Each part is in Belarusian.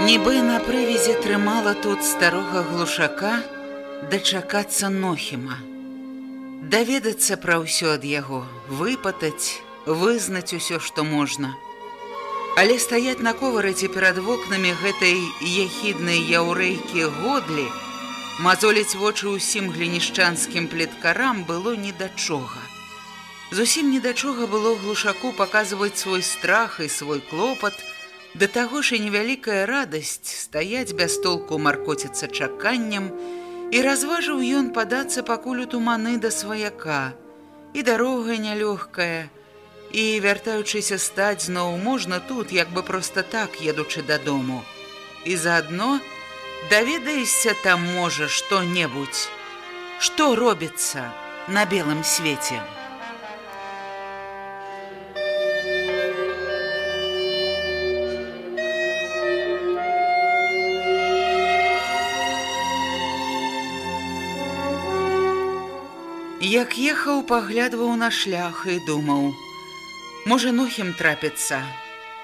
Нібы на прывязе трымала тут старога глушака дачакацца нохіма. Даведацца пра ўсё ад яго, выпатаць, вызнаць усё, што можна. Але стаяць на ковараце перад вокнамі гэтай яхіднай яўрэйкі годлі, мазоліць вочы ўсім глінішчанскім плеткарам было ні да чога. Зусім ні да чога было глушаку паказваць свой страх і свой клопат, Да таго ж і невялікая радасць стаяць без толку маркоціцца чаканнем, і разважыў ён падацца пакуль у туманы да сваяка. І дарога нялёгкая, і вяртаючыся стаць зноў можна тут, як бы проста так едучы дадому. І заадно даведаешся там можа што-небудзь, што робіцца на белым свеце. Як ехаў, паглядваў на шлях і думаў: Можа, нохім трапіцца,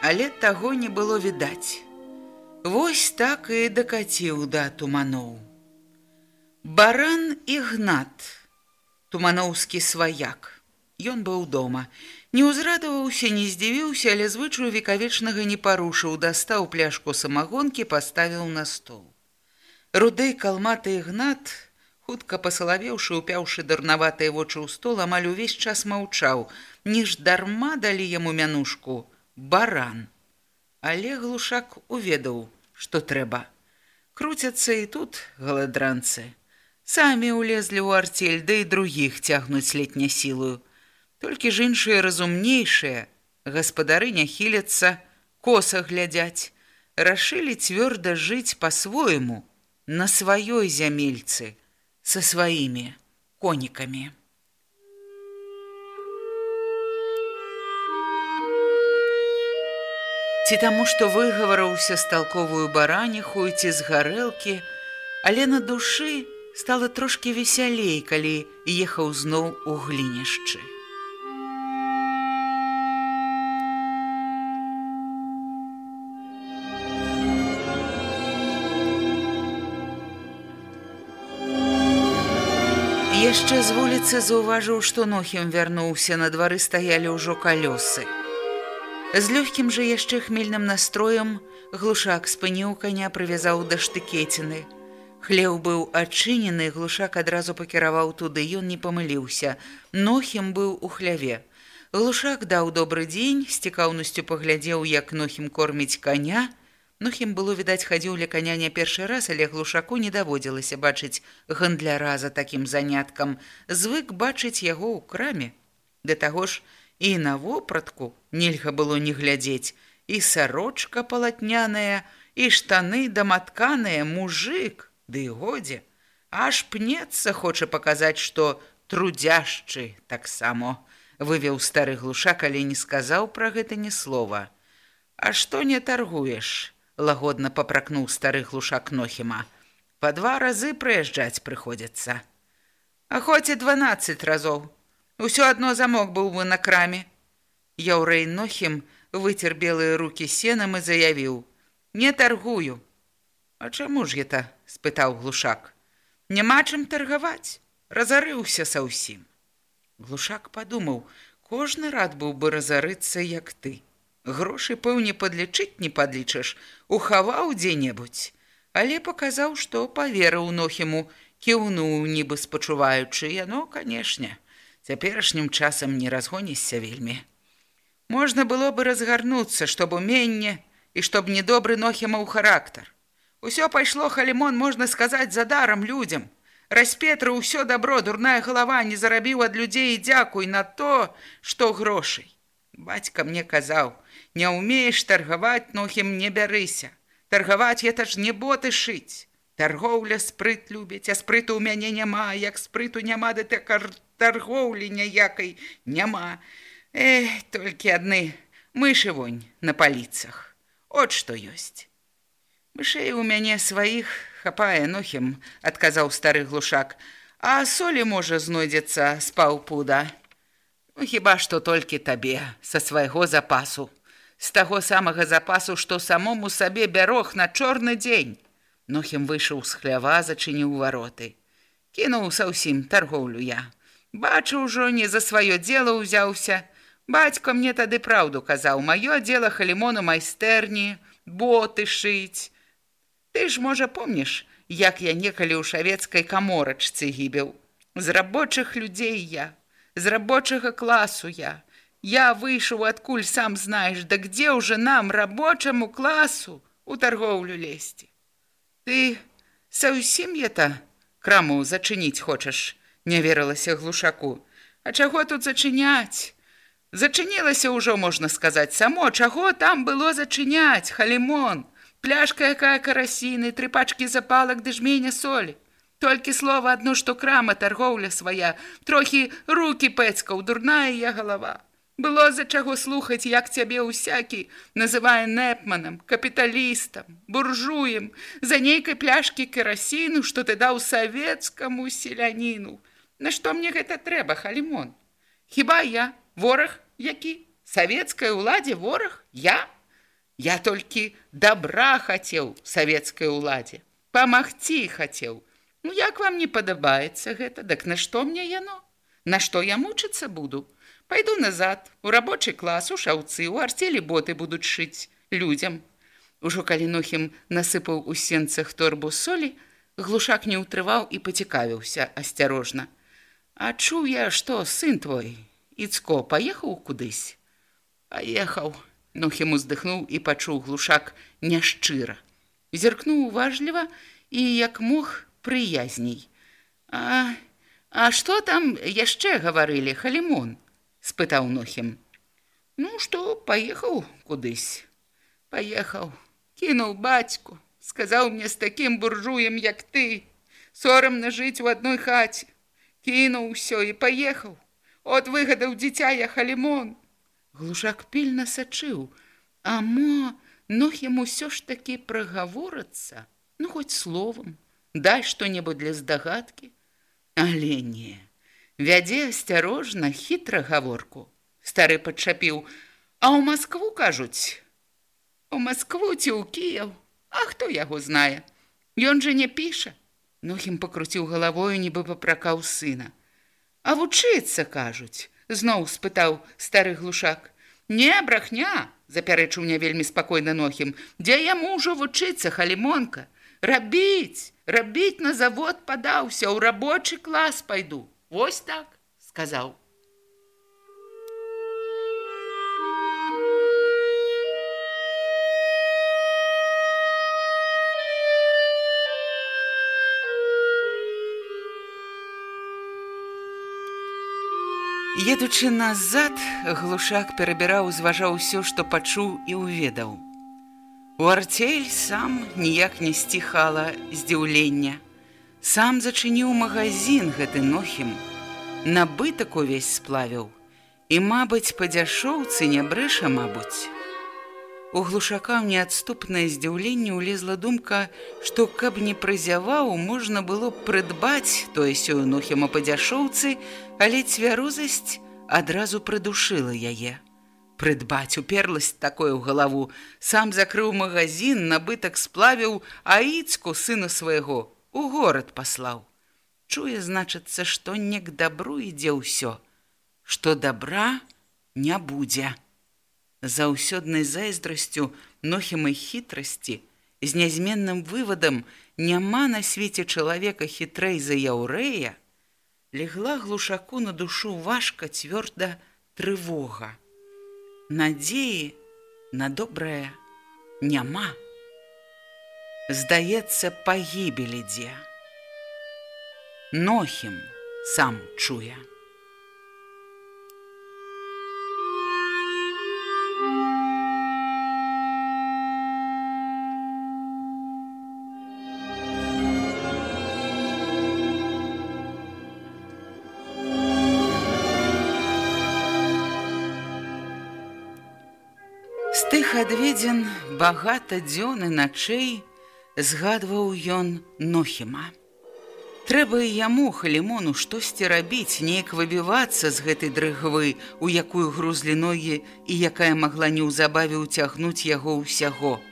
але таго не было відаць. Вось так і дакаціў да туманоў. Баран Ігнат, туманоўскі сваяк. Ён быў дома. Не ўзрадаваўся, не здзівіўся, але звычаю векавечнага не парушыў, дастаў пляшку самагонкі, паставіў на стол. Рудэй калматы Ігнат, хутка пасалавеўшы упяўшы дарнаватыя вочы ў стол амаль увесь час маўчаў. Ніж дарма далі яму мянушку баран. Але глушак уведаў што трэба. Круцяцца і тут галадранцы. Самі ўлезлі ў арцель да і другіх цягнуць летня сілую толькі ж іншыя разумнейшыя гаспадары не хіляцца коса глядзяць. Рашылі цвёрда жыць па-свойму на сваёй зямельцы со сваімі конікамі. Ці таму, што выгаварыўся з талковую бараніху ці з гарэлкі, але на душы стала трошкі весялей, калі ехаў зноў у глінішчы. Яшчэ з вуліцы заўважыў, што нохім вярнуўся, на двары стаялі ўжо калёсы. З лёгкім жа яшчэ хмельным настроем глушак спыніў каня прывязаў да штыкеціны. Хлеў быў адчынены, глушак адразу пакіраваў туды, ён не памыліўся. Нохім быў у хляве. Глушак даў добры дзень, з цікаўнасцю паглядзеў, як нохім корміць каня, Нухім было відаць хадзіў ля каня не першы раз, але глушаку не даводзілася бачыць гандляра за такім заняткам, звык бачыць яго ў краме. Да таго ж і на вопратку нельга было не глядзець, і сарочка палатняная, і штаны даматканыя мужик, ды да годзе, аж пнецца хоча паказаць, што трудзяшчы таксама вывеў стары глушак, але не сказаў пра гэта ні слова. А што не таргуеш? Лагодна папракнуў стары глушак нохіма. Па два разы прыязджаць прыходзіцца. А хоць і дванаццаць разоў. Усё адно замок быў бы на краме. Яўрэй нохім выцер белыя рукі сенам і заявіў: « Не таргую. А чаму ж гэта? — спытаў глушак. Няма чым таргаваць, разарыўся са ўсім. Глушак падумаў: кожны рад быў бы разарыцца, як ты. Грошы пэўне падлічыць не падлічыш, ухаваў дзе-небудзь. але паказаў, што паверыў нохіму, кіўнуў, нібы спачуваючы яно, канешне, цяперашнім часам не разгонішся вельмі. Можна было бы разгарнуцца, чтоб уменне і чтоб недобры нохімаў характар. Усё пайшло халімон, можна сказаць, за дарам людзям. Распетры ўсё добро, дурная галава не зарабіў ад людзей дзякуй на то, што грошай. Бацька мне казаў: « Не ўмееш таргаваць нохім не бярыся. Таргаваць это ж не боты шыць. Таргоўля спрыт любіць, а спрыту ў мяне няма, як спрыту няма ды так таргоўлі ніякай няма. Эх, толькі адны мышы вонь на паліцах. От што ёсць. Мышэй у мяне сваіх хапае нохім, адказаў стары глушак, а солі можа знойдзецца з паўпуда. Ну, хіба што толькі табе са свайго запасу, з таго самага запасу, што самому сабе бярог на чорны дзень. Нохім выйшаў з хлява, зачыніў вароты. Кінуў са ўсім таргоўлю я. Бачу ўжо не за сваё дело ўзяўся. Бацька мне тады праўду казаў, маё дело халімону майстэрні, боты шыць. Ты ж, можа, помніш, як я некалі ў шавецкай каморачцы гібеў. З рабочых людзей я, з рабочага класу я. Я выйшаў адкуль сам знаеш, да где ўжо нам рабочаму класу у таргоўлю лезці. Ты са ўсім это краму зачыніць хочаш, не верылася глушаку. А чаго тут зачыняць? Зачынілася ўжо можна сказаць само, чаго там было зачыняць, халімон пляшка якая карасіны, тры пачкі запалак ды жменя солі. Толькі слова адно, што крама таргоўля свая, трохі руки пэцкаў, дурная я галава. Было за чаго слухаць, як цябе ўсякі называе нэпманам, капіталістам, буржуем, за нейкай пляшкі керасіну, што ты даў савецкаму селяніну. Нашто мне гэта трэба, халімон? Хіба я вораг які? Савецкай уладзе вораг? Я? Я толькі добра хацеў савецкай уладзе. Памагці хацеў. Ну як вам не падабаецца гэта, дык нашто мне яно? Нашто я мучыцца буду? Пайду назад, у рабочы клас, у шаўцы, у арцелі боты будуць шыць людзям. Ужо калі нохім насыпаў у сенцах торбу солі, глушак не ўтрываў і пацікавіўся асцярожна. А чуў я, што сын твой, Іцко паехаў кудысь. Паехаў. Нохім уздыхнуў і пачуў глушак няшчыра. Зіркнуў уважліва і як мог прыязней. А, а што там яшчэ гаварылі халімон? спытаў нохім. Ну што паехаў кудысь. Паехаў, кінуў бацьку, сказаў мне з такім буржуем, як ты, сорамна жыць у адной хаце. Кінуў усё і паехаў. От выгадаў дзіця я халімон. Глушак пільна сачыў, а мо ног яму ўсё ж такі прагаворацца, ну хоць словам, дай што-небудзь для здагадкі, але не. Вядзе асцярожна хітра гаворку. Стары падчапіў: « А ў Маскву кажуць: У Маскву ці ў Кіяў, А хто яго знае? Ён жа не піша. Нохім пакруціў галавою, нібы папракаў сына. А вучыцца кажуць, зноў спытаў стары глушак. Не брахня, запярэчыў мне вельмі спакойна нохім, дзе яму ўжо вучыцца халімонка, рабіць, рабіць на завод падаўся, ў рабочы клас пайду. Вось так сказаў. Едучы назад, глушак перабіраў, зважаў усё, што пачуў і ўведаў. У арцель сам ніяк не сціхала здзіўлення. Сам зачыніў магазин гэты нохім, набытак увесь сплавіў, і, мабыць, па дзяшоўцы не брэша, мабуць. У глушака ў неадступнае здзіўленне ўлезла думка, што каб не прызяваў, можна было прыдбаць тое сёю нохіма па дзяшоўцы, але цвярозасць адразу прыдушыла яе. Прыдбаць уперласць такое ў галаву, сам закрыў магазин, набытак сплавіў, а іцку сына свайго у горад паслаў. Чуе, значыцца, што не к дабру ідзе ўсё, што добра не будзе заўсёднай зайздрасцю нохімай хітрасці з нязменным вывадам няма на свеце чалавека хітрэй за яўрэя, легла глушаку на душу важка цвёрда трывога. Надзеі на добрае няма. Здаецца, пагібелі дзе. Нохім сам чуе. Тых адведзен багата дзён і начэй згадваў ён нохіма. Трэба і яму халімону штосьці рабіць, неяк выбівацца з гэтай дрыгвы, у якую грузлі ногі і якая магла неўзабаве ўцягнуць яго ўсяго.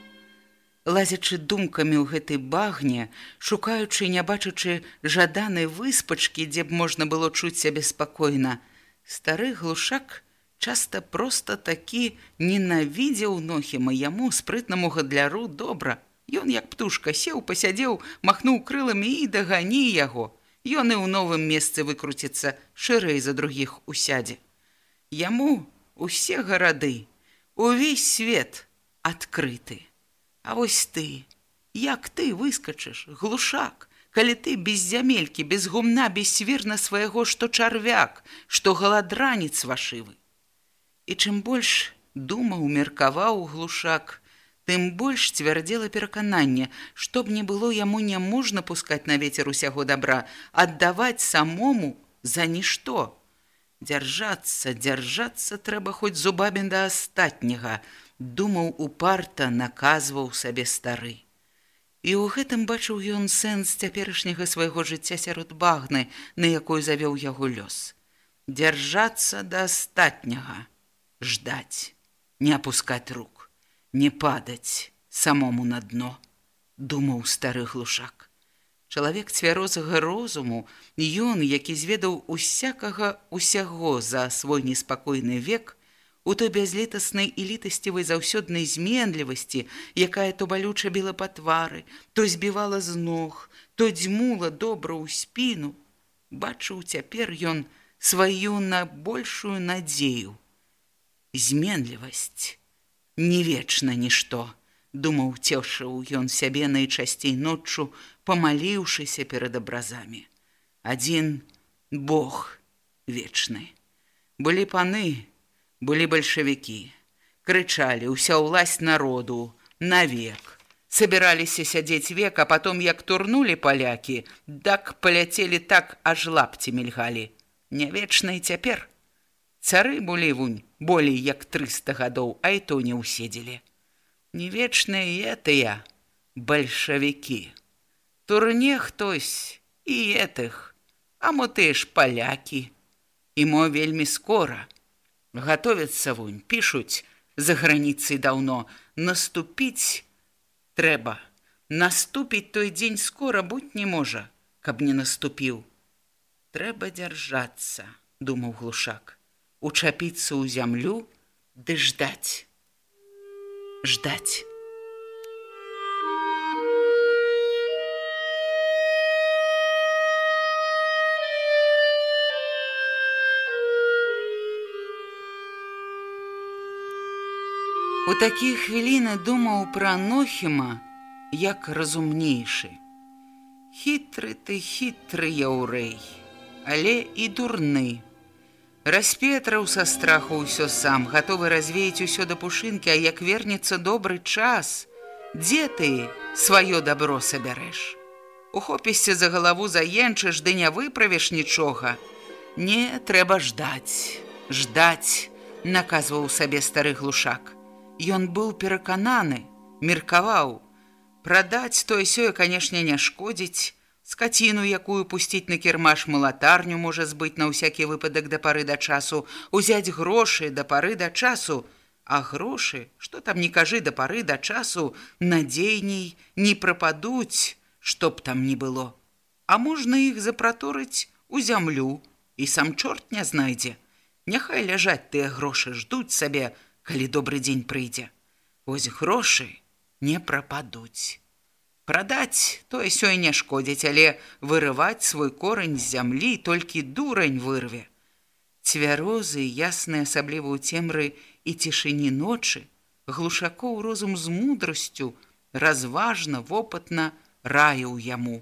Лазячы думкамі ў гэтай багне, шукаючы, не бачачы жаданай выспачкі, дзе б можна было чуць сябе спакойна, стары глушак, часта проста такі ненавідзеў нохіма яму спрытнаму гадляру добра. Ён як птушка сеў, пасядзеў, махнуў крыламі і дагані яго. Ён і ў новым месцы выкруціцца шырэй за другіх усядзе. Яму усе гарады, увесь свет адкрыты. А вось ты, як ты выскачыш, глушак, калі ты без зямелькі, без гумна, без свірна свайго, што чарвяк, што галадранец вашывы. І чым больш думаў, меркаваў глушак, тым больш цвярдзела перакананне, што б не было яму не можна пускаць на вецер усяго добра, аддаваць самому за нішто. Дзяржацца, дзяржацца трэба хоць зубамі да астатняга, думаў упарта, наказваў сабе стары. І ў гэтым бачыў ён сэнс цяперашняга свайго жыцця сярод багны, на якой завёў яго лёс. Дзяржацца да астатняга ждать, не опускать рук, не падать самому на дно, думаў стары глушак. Чалавек цвярозага розуму, ён, які зведаў усякага усяго за свой неспакойны век, у той бязлетаснай і літасцівай заўсёднай зменлівасці, якая то балюча біла па твары, то збівала з ног, то дзьмула добра ў спіну, бачыў цяпер ён сваю на большую надзею зменлівасць не вечна нішто думаў цешыў ён сябе найчасцей ноччу памаліўшыся перад абразамі адзін бог вечны былі паны былі бальшавікі крычалі ўся ўласць народу навек собираліся сядзець век а потом як турнули палякі так паляцелі так аж лапці мільгалі не вечна і цяпер цары былі вунь болей як 300 гадоў, а і то не ўседзелі. Не вечныя этыя бальшавікі. Турне хтось і этых, а мо ты ж палякі. І мо вельмі скора. Гатовяцца вунь, пішуць за граніцай даўно, наступіць трэба. Наступіць той дзень скора будь не можа, каб не наступіў. Трэба дзяржацца, думаў глушак учапіцца ў зямлю ды ждаць. Ждаць. У такія хвіліны думаў пра нохіма як разумнейшы. Хітры ты хітры яўрэй але і дурны Распетраў са страху ўсё сам, гатовы развеяць усё да пушынкі, а як вернецца добры час, дзе ты сваё дабро сабярэш? Ухопішся за галаву заенчыш, ды не выправіш нічога. Не трэба ждаць, ждаць, наказваў сабе стары глушак. Ён быў перакананы, меркаваў. Прадаць тое сёе, канешне, не шкодзіць, скаціну, якую пусціць на кірмаш малатарню можа збыць на ўсякі выпадак да пары да часу, узяць грошы да пары да часу, а грошы, што там не кажы да пары да часу, надзейней не прападуць, што б там не было. А можна іх запраторыць у зямлю і сам чорт не знайдзе. Няхай ляжаць тыя грошы ждуць сабе, калі добры дзень прыйдзе. Вось грошы не прападуць. Прадаць тое сёй не шкодзіць, але вырываць свой корань з зямлі толькі дурань вырве. Цвярозы, ясныя асабліва ў цемры і цішыні ночы, глушакоў розум з мудрасцю, разважна, вопытна раіў яму.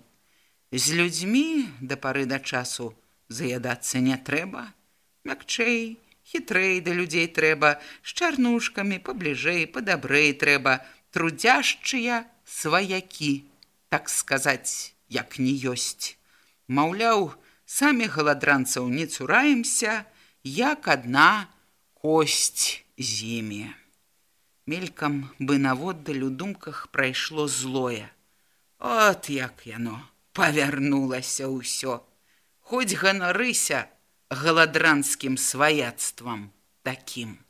З людзьмі да пары да часу заядацца не трэба, мякчэй, хітрэй да людзей трэба, з чарнушкамі, пабліжэй, падабрэй трэба, трудзяшчыя, сваякі, так сказаць, як не ёсць. Маўляў, самі галадранцаў не цураемся, як адна косць зіме. Мелькам бы наводдаль у думках прайшло злое. От як яно павярнулася ўсё. Хоць ганарыся галадранскім сваяцтвам такім.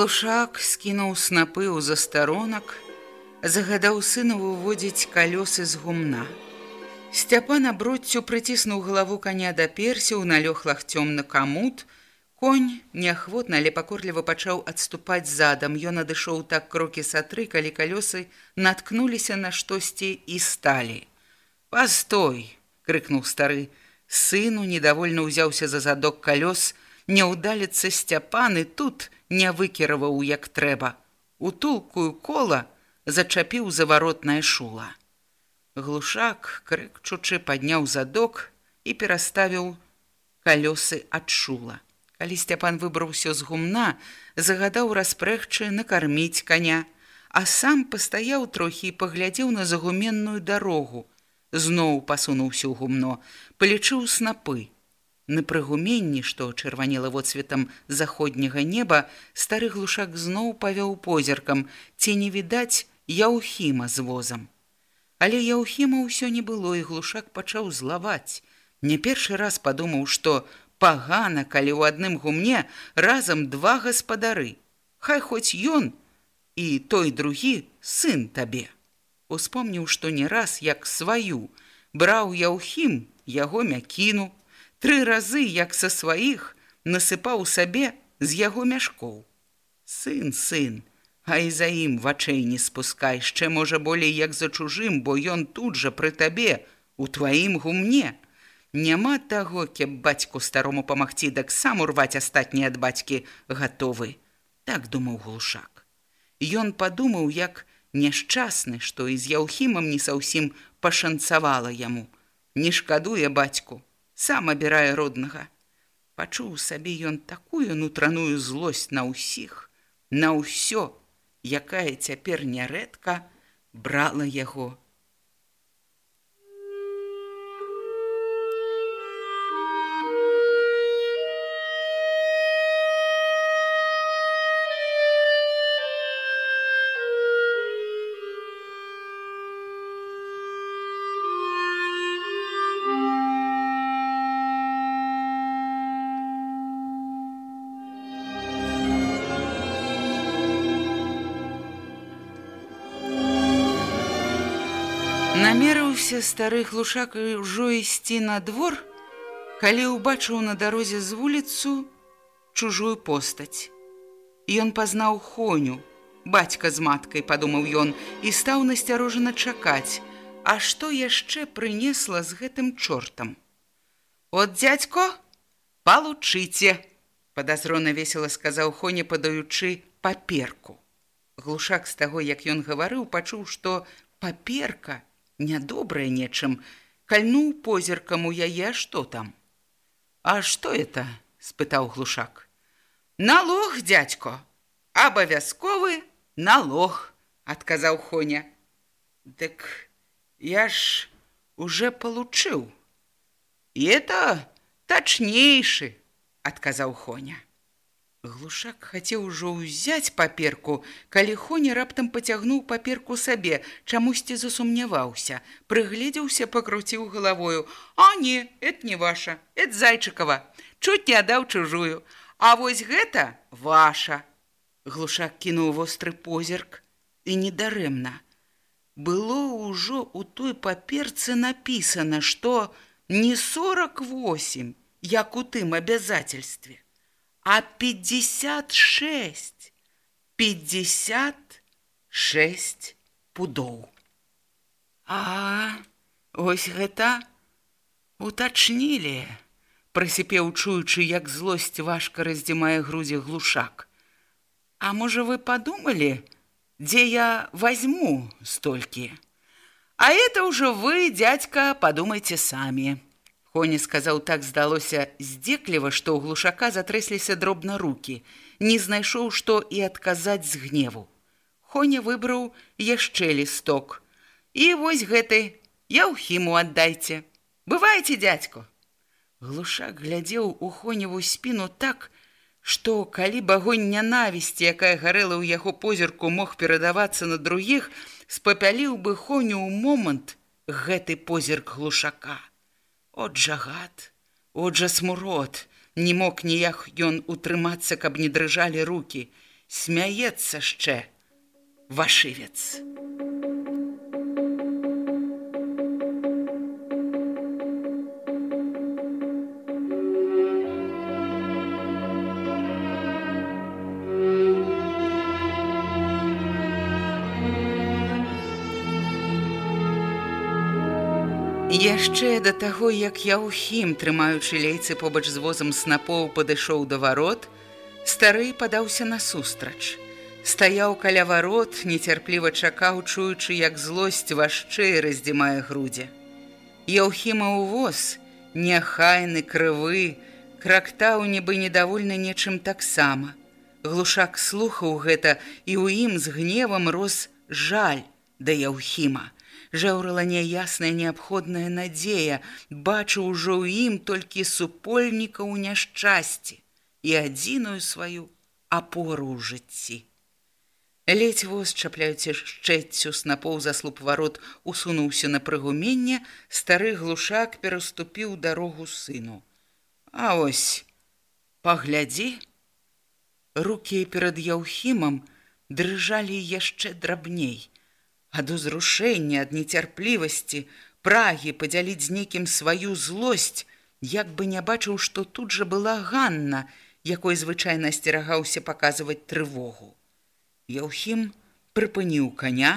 Глушак скінуў снапы ў застаронак, загадаў сына выводзіць калёсы з гумна. Сцяпан аброццю прыціснуў галаву каня да персіў, налёг лагцём на камут. Конь неахвотна, але пакорліва пачаў адступаць задам. Ён адышоў так крокі са тры, калі калёсы наткнуліся на штосьці і сталі. «Пастой!» – крыкнуў стары. Сыну недовольно ўзяўся за задок калёс, не ўдаліцца сцяпан і тут – не выкіраваў як трэба. Утулкую кола зачапіў заваротная шула. Глушак, крыкчучы, падняў задок і пераставіў калёсы ад шула. Калі сцяпан выбраўся з гумна, загадаў распрэгчы накарміць каня, а сам пастаяў трохі і паглядзеў на загуменную дарогу. Зноў пасунуўся ў гумно, палічыў снапы. На прыгуменні, што чырванела водсветам заходняга неба, стары глушак зноў павёў позіркам, ці не відаць яўхіма з возам. Але яўхіма ўсё не было, і глушак пачаў злаваць. Не першы раз падумаў, што пагана, калі ў адным гумне разам два гаспадары. Хай хоць ён і той другі сын табе. Успомніў, што не раз, як сваю, браў яўхім яго мякіну, Тры разы, як са сваіх, насыпаў сабе з яго мяшкоў. Сын, сын, а і за ім вачэй не спускай, яшчэ можа болей як за чужым, бо ён тут жа пры табе, у тваім гумне. Няма таго, кеп бацьку старому памагці, дак сам урваць астатнія ад бацькі гатовы. Так думаў глушак. Ён падумаў, як няшчасны, што і з яўхімам не саўсім пашанцавала яму. Не шкадуе бацьку сам абірае роднага. Пачуў сабе ён такую нутраную злосць на ўсіх, на ўсё, якая цяпер нярэдка брала яго Намерыўся стары глушак ўжо ісці на двор, калі ўбачыў на дарозе з вуліцу чужую постаць. Ён пазнаў хоню, бацька з маткай, падумаў ён, і стаў насцярожана чакаць, А што яшчэ прынесла з гэтым чортам? От дзядзько, палучыце, падазрона весела сказаў Хоня, падаючы паперку. Глушак з таго, як ён гаварыў, пачуў, што паперка, нядобрае нечым, кальнуў позіркам у яе, што там. А што это? спытаў глушак. Налог, дядько, абавязковы налог, адказаў Хоня. Дык я ж уже получыў. І это тачнейшы, адказаў Хоня. Глушак хацеў ужо ўзяць паперку, калі Хоня раптам пацягнуў паперку сабе, чамусьці засумняваўся, прыгледзеўся, пакруціў галавою: « А не, это не ваша, это зайчыкава, чуць не аддаў чужую, А вось гэта ваша. Глушак кінуў востры позірк і недарэмна. Было ўжо ў той паперцы напісана, што не 48, як у тым абязательстве, а 56, 56 пудоў. А ось гэта утачнілі, прасіпеў чуючы, як злосць важка раздзімае грудзі глушак. А можа вы подумалі, дзе я возьму столькі? А это ўжо вы, дядька, подумайте самі. Хоні сказаў так здалося здзекліва, што ў глушака затрэсліся дробна руки, не знайшоў, што і адказаць з гневу. Хоня выбраў яшчэ лісток. І вось гэты, я ў хіму аддайце. Бывайце, дядько. Глушак глядзеў у хоневу спіну так, што калі багонь нянавісці, якая гарэла ў яго позірку мог перадавацца на другіх, спапяліў бы хоню ў момант гэты позірк глушака. От жагат, от жа смурод, не мог ніяк ён утрымацца, каб не дрыжалі руки, смяецца яшчэ вашывец. Яшчэ да таго, як я ўхім, трымаючы лейцы побач з возам снапоў падышоў да варот, стары падаўся насустрач. Стаяў каля варот, нецярпліва чакаў, чуючы, як злосць вашчэй раздзімае грудзі. Яўхіма ў воз, няхайны крывы, крактаў нібы недовольны нечым таксама. Глушак слухаў гэта, і ў ім з гневам рос жаль да Яўхіма жаўрыла няясная неабходная надзея, бачыў ужо ў ім толькі супольніка ў няшчасці і адзіную сваю апору ў жыцці. Ледзь воз, чапляючы шчэццю снапоў заслуп варот, усунуўся на прыгуменне, стары глушак пераступіў дарогу сыну. А ось, паглядзі, рукі перад яўхімам дрыжалі яшчэ драбней ад узрушэння ад нецярплівасці прагі падзяліць з нейкім сваю злосць як бы не бачыў што тут жа была ганна якой звычайна асцерагаўся паказваць трывогу. Яўхім прыпыніў коня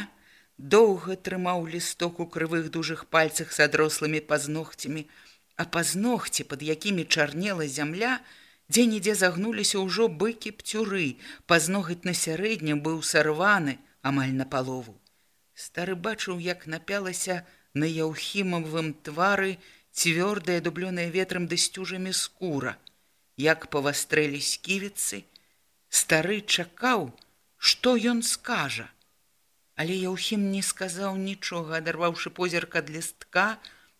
доўга трымаў лісток у крывых дужых пальцах з адрослымі пазногцямі а пазногці пад якімі чарнела зямля дзе-нідзе загнуліся ўжо быкі пцюры пазногаць на сярэднім быў сарваны амаль на палову Стары бачыў, як напялася на яўхімавым твары цвёрдая дублёная ветрам дасцюжамі скура, як павастрэлі сківіцы, стары чакаў, што ён скажа. Але яўхім не сказаў нічога, адарваўшы позірк ад лістка,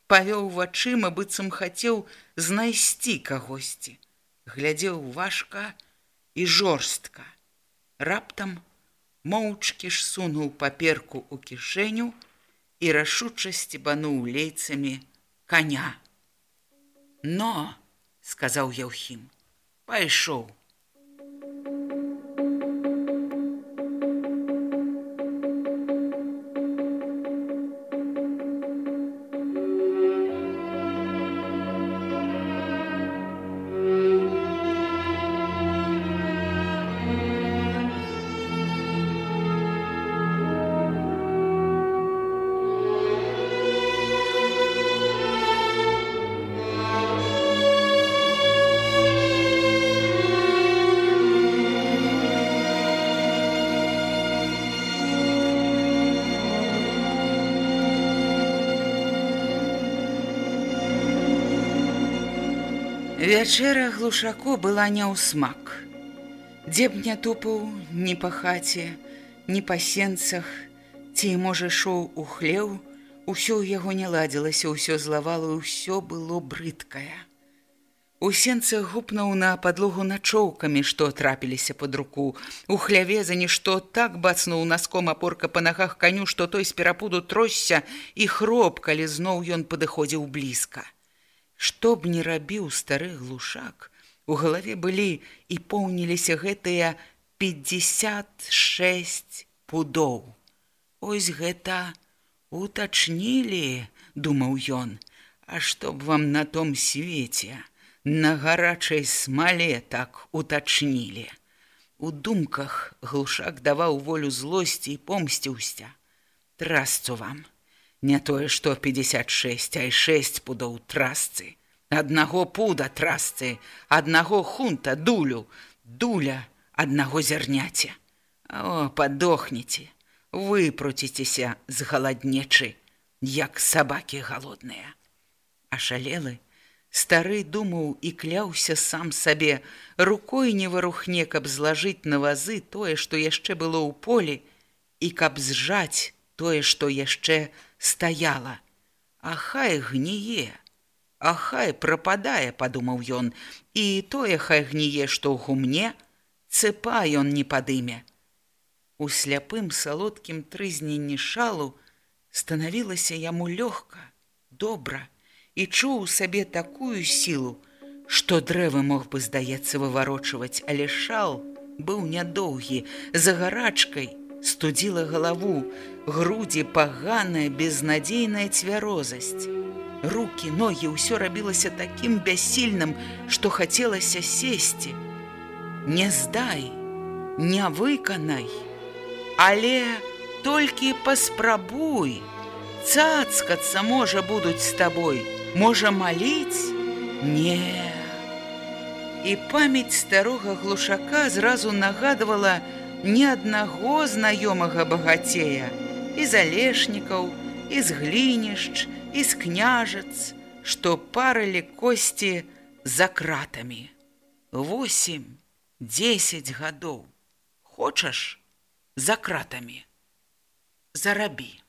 павёў вачыма, быццам хацеў знайсці кагосьці. Глядзеў важка і жорстка. Раптам, моўчкі ж сунуў паперку ў кішэню і рашучасці бануў лейцамі коня. Но, сказаў Яўхім, пайшоў. Вячэра глушако была не ў смак. Дзе б не тупаў ні па хаце, ні па сенцах, ці, можа, шоў у хлеў, усё ў яго не ладзілася, ўсё злавала, ўсё было брыдкае. У сенцы гупнуў на падлогу начоўкамі, што трапіліся пад руку. У хляве за нішто так бацнуў наском апорка па нагах каню, што той з перапуду тросся і хроп, калі зноў ён падыходзіў блізка. Што б не рабіў стары глушак, у галаве былі і поўніліся гэтыя 56 пудоў. Ось гэта утачнілі, думаў ён, А што б вам на том свеце? на гарачай смале так утачнілі. У думках глушак даваў волю злосці і помсціўся. Трасцу вам. Не тое, што 56, а і 6 пудоў трасцы. Аднаго пуда трасцы, аднаго хунта дулю, дуля аднаго зярняце. О, падохніце, выпруціцеся з галаднечы, як сабакі галодныя. Ашалелы, Стары думаў і кляўся сам сабе, рукой не варухне, каб злажыць на вазы тое, што яшчэ было ў полі, і каб зжаць тое, што яшчэ стаяла. А хай гніе, А хай прападае, падумаў ён, і тое хай гніе, што ў гумне, цыпа ён не падыме. У сляпым салодкім трызненні шалу станавілася яму лёгка, добра, і чуў сабе такую сілу, што дрэвы мог бы здаецца выварочваць, але шал быў нядоўгі, за гарачкай студзіла галаву, грудзі паганая безнадзейная цвярозасць. Рукі, ногі ўсё рабілася такім бяссільным, што хацелася сесці. Не здай, не выканай, але толькі паспрабуй, цацкацца можа будуць з табой, можа маліць не і памяць старога глушака зразу нагадвала ні аднаго знаёмага багацея і залешнікаў і з глінішч і з княжац што парылі косці за кратамі восемь десять гадоў хочаш за кратамі зарабі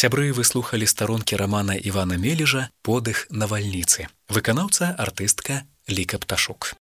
Сябры выслухалі старонкі рамана Івана Мележа подых навальніцы. Выканаўца артыстка Ліка Пташук.